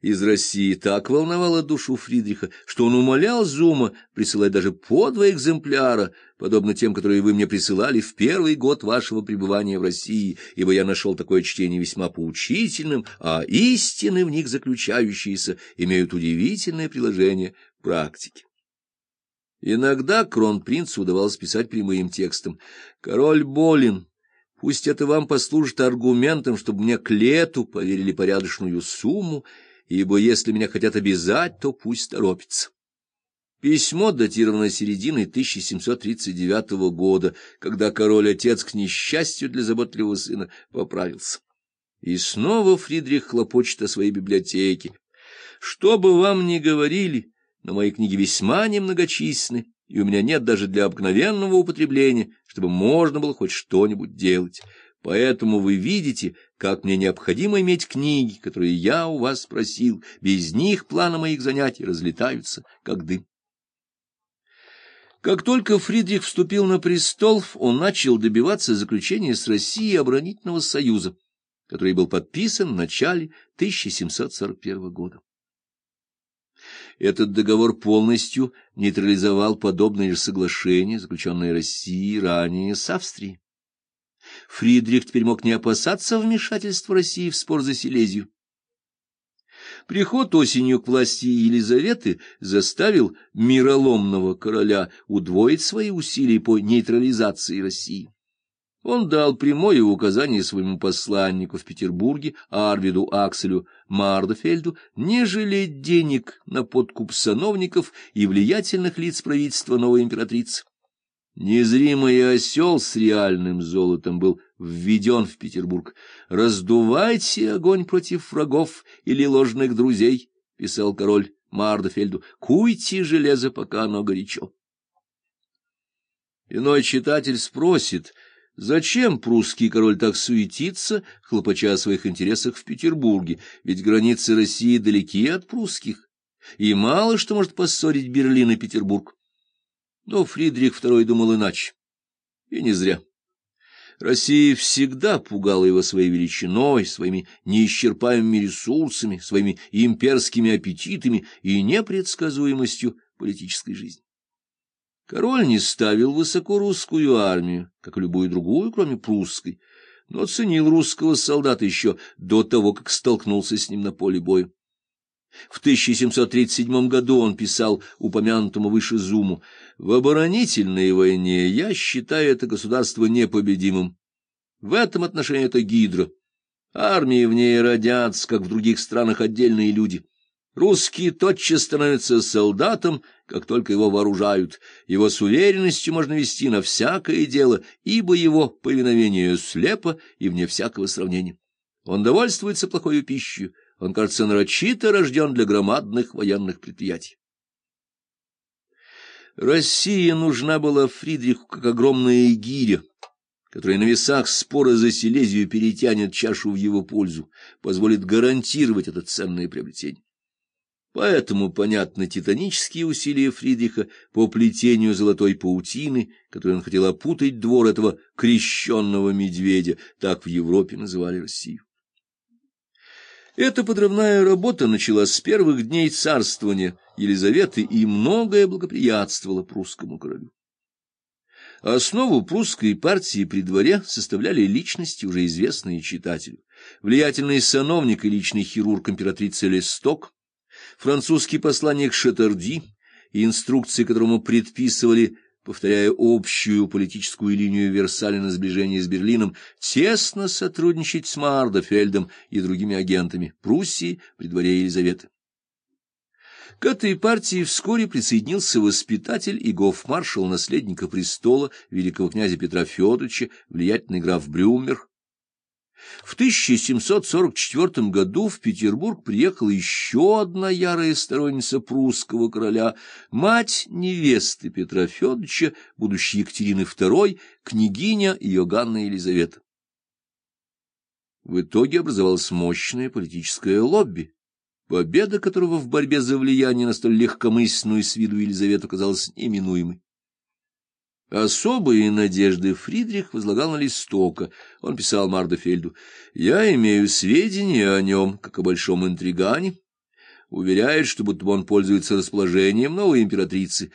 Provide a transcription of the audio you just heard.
из России так волновала душу Фридриха, что он умолял Зума присылать даже по два экземпляра, подобно тем, которые вы мне присылали в первый год вашего пребывания в России, ибо я нашел такое чтение весьма поучительным, а истины в них заключающиеся имеют удивительное приложение к практике. Иногда кронпринцу удавалось писать прямым текстом «Король болен». Пусть это вам послужит аргументом, чтобы мне к лету поверили порядочную сумму, ибо если меня хотят обязать, то пусть торопится. Письмо датировано серединой 1739 года, когда король-отец, к несчастью для заботливого сына, поправился. И снова Фридрих хлопочет о своей библиотеке. Что бы вам ни говорили, но мои книги весьма немногочисленны, и у меня нет даже для обыкновенного употребления, чтобы можно было хоть что-нибудь делать. Поэтому вы видите, как мне необходимо иметь книги, которые я у вас спросил. Без них планы моих занятий разлетаются, как дым. Как только Фридрих вступил на престол, он начал добиваться заключения с Россией оборонительного союза, который был подписан в начале 1741 года. Этот договор полностью нейтрализовал подобные же соглашения, заключенные Россией ранее с Австрией. Фридрих теперь мог не опасаться вмешательства России в спор за Силезию. Приход осенью к власти Елизаветы заставил мироломного короля удвоить свои усилия по нейтрализации России. Он дал прямое указание своему посланнику в Петербурге, Арвиду Акселю Мардефельду, не жалеть денег на подкуп сановников и влиятельных лиц правительства новой императрицы. Незримый осел с реальным золотом был введен в Петербург. «Раздувайте огонь против врагов или ложных друзей», — писал король Мардефельду, — «куйте железо, пока оно горячо». Иной читатель спросит — Зачем прусский король так суетится, хлопача о своих интересах в Петербурге, ведь границы России далеки от прусских, и мало что может поссорить Берлин и Петербург. Но Фридрих II думал иначе, и не зря. Россия всегда пугала его своей величиной, своими неисчерпаемыми ресурсами, своими имперскими аппетитами и непредсказуемостью политической жизни. Король не ставил высоко русскую армию, как любую другую, кроме прусской, но ценил русского солдата еще до того, как столкнулся с ним на поле боя. В 1737 году он писал упомянутому выше Зуму, «В оборонительной войне я считаю это государство непобедимым. В этом отношении это гидра. Армии в ней родятся, как в других странах, отдельные люди». Русский тотчас становится солдатом, как только его вооружают. Его с уверенностью можно вести на всякое дело, ибо его повиновение слепо и вне всякого сравнения. Он довольствуется плохой пищей, он, кажется, нарочито рожден для громадных военных предприятий. Россия нужна была Фридриху как огромная гиря, которая на весах спора за Силезию перетянет чашу в его пользу, позволит гарантировать это ценное приобретение. Поэтому понятны титанические усилия Фридриха по плетению золотой паутины, которой он хотел опутать двор этого крещенного медведя, так в Европе называли Россию. Эта подрывная работа началась с первых дней царствования Елизаветы и многое благоприятствовало прусскому королю. Основу прусской партии при дворе составляли личности, уже известные читателю. Влиятельный сановник и личный хирург императрицы Лесток, французский посланник Шатарди, инструкции которому предписывали, повторяя общую политическую линию Версаля на сближение с Берлином, тесно сотрудничать с Мардофельдом и другими агентами Пруссии при дворе Елизаветы. К этой партии вскоре присоединился воспитатель и гофмаршал наследника престола великого князя Петра Федоровича, влиятельный граф Брюмер, в 1744 году в Петербург приехала еще одна ярая сторонница прусского короля, мать невесты Петра Федоровича, будущей Екатерины II, княгиня Иоганна Елизавета. В итоге образовалось мощное политическое лобби, победа которого в борьбе за влияние на столь легкомысленную с виду Елизавету казалась неминуемой. Особые надежды Фридрих возлагал на Листока. Он писал Мардефельду, «Я имею сведения о нем, как о большом интригане, уверяет, что будто он пользуется расположением новой императрицы,